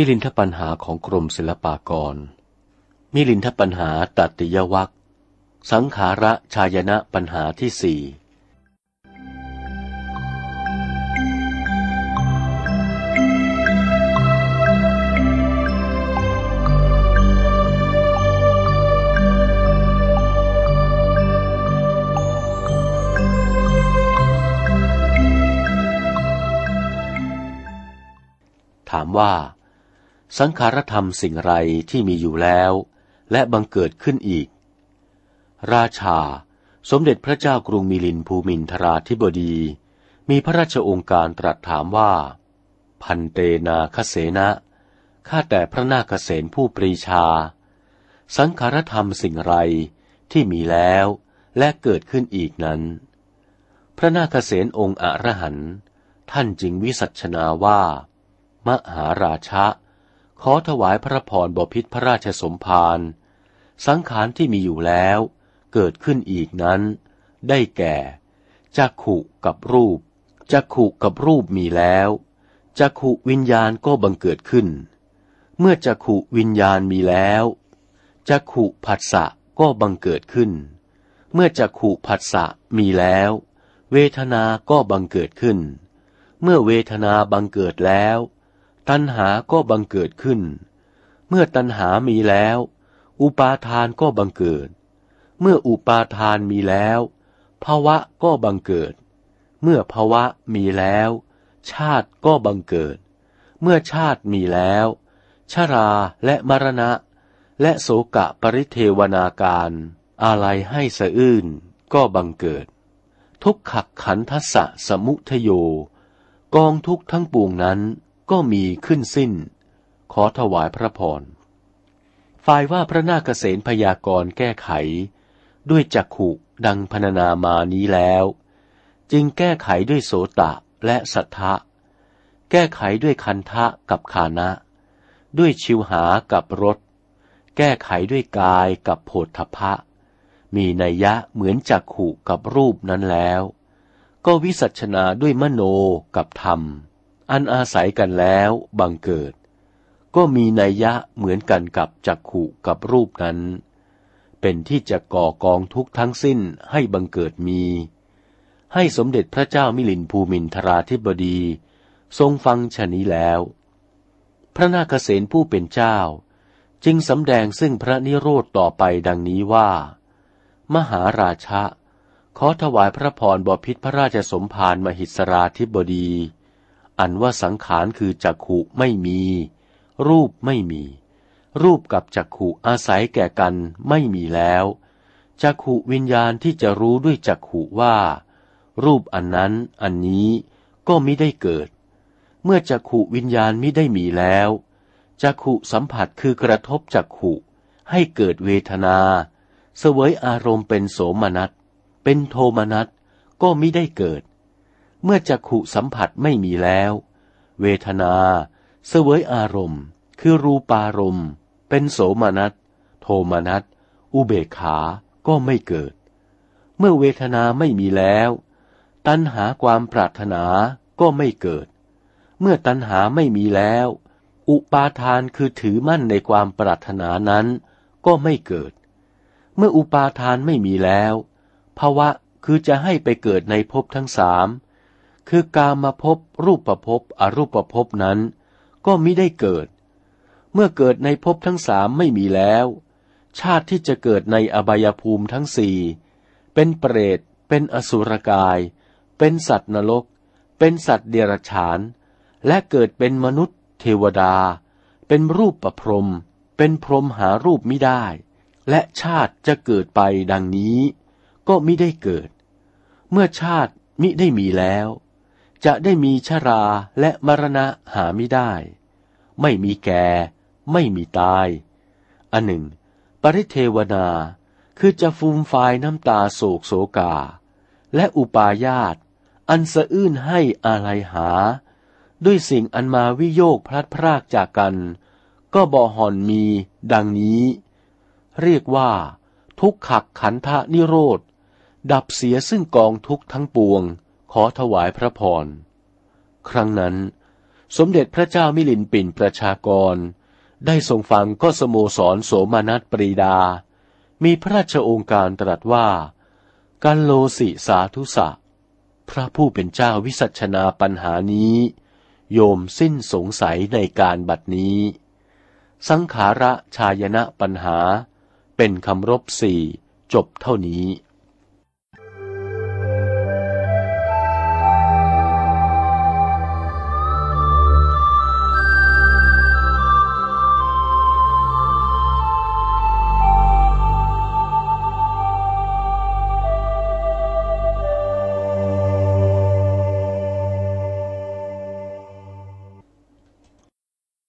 มิลินทปัญหาของกรมศิลปากร มิลินทปัญหาตัติยวัคสังขาระชายนะปัญหาที่สี่ถามว่า สังขารธรรมสิ่งไรที่มีอยู่แล้ว และบังเกิดขึ้นอีก ราชา สมเด็จพระเจ้ากรุงมิลินภูมินทราธิบดี มีพระราชองค์การตรัสถามว่า พันเตนาคเสนะข้าแต่พระนาคเสนผู้ปรีชา สังขารธรรมสิ่งไรที่มีแล้วและเกิดขึ้นอีกนั้น พระนาคเสนองค์อรหันท่านจึงวิสัชนาว่า มหาราชะ ขอถวายพระพรบพิษพระราชสมภาร สังขารที่มีอยู่แล้ว เกิดขึ้นอีกนั้น ได้แก่จักขุกับรูปจักขุกับรูปมีแล้วจักขุวิญญาณก็บังเกิดขึ้น เมื่อจักขุวิญญาณมีแล้วจักขุผัสสะก็บังเกิดขึ้น เมื่อจักขุผัสสะมีแล้ว เวทนาก็บังเกิดขึ้น เมื่อเวทนาบังเกิดแล้ว ตัณหาก็บังเกิดขึ้น เมื่อตัณหามีแล้ว อุปาทานก็บังเกิด เมื่ออุปาทานมีแล้วภาวะก็บังเกิด เมื่อภาวะมีแล้ว ชาติก็บังเกิด เมื่อชาติมีแล้ว ชราและมรณะ และโสกะปริเทวนาการ อะไรให้สะอื้นก็บังเกิด ทุกขักขันทัสสะสมุทโย กองทุกทั้งปวงนั้น ก็มีขึ้นสิ้น ขอถวายพระพร ฝ่ายว่าพระนาคเษนพยากรณ์แก้ไข ด้วยจักขุดังพรรณนามานี้แล้ว จึงแก้ไขด้วยโสตะและสัทธะ แก้ไขด้วยคันทะกับขานะ ด้วยชิวหากับรส แก้ไขด้วยกายกับโผฏฐพะ มีนัยยะเหมือนจักขุกับรูปนั้นแล้ว ก็วิสัชนาด้วยมโนกับธรรม อันอาศัยกันแล้วบังเกิด ก็มีนัยยะเหมือนกันกับจักขุกับรูปนั้น เป็นที่จะก่อกองทุกทั้งสิ้นให้บังเกิดมี ให้สมเด็จพระเจ้ามิลินภูมินทราธิบดี ทรงฟังชนี้แล้ว พระนาคเษนผู้เป็นเจ้า จึงสำแดงซึ่งพระนิโรธต่อไปดังนี้ว่า มหาราชะขอถวายพระพรบพิษพระราชสมภารมหิสราธิบดี อันว่าสังขารคือจักขุไม่มี รูปไม่มี รูปกับจักขุอาศัยแก่กันไม่มีแล้วจักขุวิญญาณที่จะรู้ด้วยจักขุว่า รูปอันนั้นอันนี้ก็มิได้เกิด เมื่อจักขุวิญญาณมิได้มีแล้วจักขุสัมผัสคือกระทบจักขุให้เกิดเวทนา เสวยอารมณ์เป็นโสมนัสเป็นโทมนัสก็มิได้เกิด เมื่อจักขุสัมผัสไม่มีแล้ว เวทนา เสวยอารมณ์ คือรูปารมณ์ เป็นโสมนัส โทมนัส อุเบกขา ก็ไม่เกิด เมื่อเวทนาไม่มีแล้ว ตัณหาความปรารถนาก็ไม่เกิด เมื่อตัณหาไม่มีแล้ว อุปาทานคือถือมั่นในความปรารถนานั้น ก็ไม่เกิด เมื่ออุปาทานไม่มีแล้วภาวะคือจะให้ไปเกิดในภพทั้งสาม คือกามาพบรูปประพบอรูปประพบนั้น ก็มิได้เกิด เมื่อเกิดในภพทั้งสามไม่มีแล้ว ชาติที่จะเกิดในอบายภูมิทั้งสี่เป็นเปรต เป็นอสุรกาย เป็นสัตว์นรก เป็นสัตว์เดรัจฉาน และเกิดเป็นมนุษย์ เทวดา เป็นรูปประพรม เป็นพรมหารูปไม่ได้ และชาติจะเกิดไปดังนี้ ก็มิได้เกิด เมื่อชาติมิได้มีแล้ว จะได้มีชราและมรณะหาไม่ได้ ไม่มีแก่ ไม่มีตาย อันหนึ่ง ปริเทวนาคือจะฟูมฟายน้ำตาโศกโศกา และอุปาญาต อันสะอื้นให้อะไรหา ด้วยสิ่งอันมาวิโยกพลัดพรากจากกัน ก็บ่ห่อนมีดังนี้ เรียกว่าทุกขักขันธนิโรธ ดับเสียซึ่งกองทุกทั้งปวง ขอถวายพระพร ครั้งนั้น สมเด็จพระเจ้ามิลินปินประชากร ได้ทรงฟังก็สโมสรโสมานัสปรีดา มีพระราชองค์การตรัสว่า กันโลสิสาธุสะ พระผู้เป็นเจ้าวิสัชนาปัญหานี้ โยมสิ้นสงสัยในการบัดนี้ สังขาระชายนะปัญหาเป็นคำรบสี่จบเท่านี้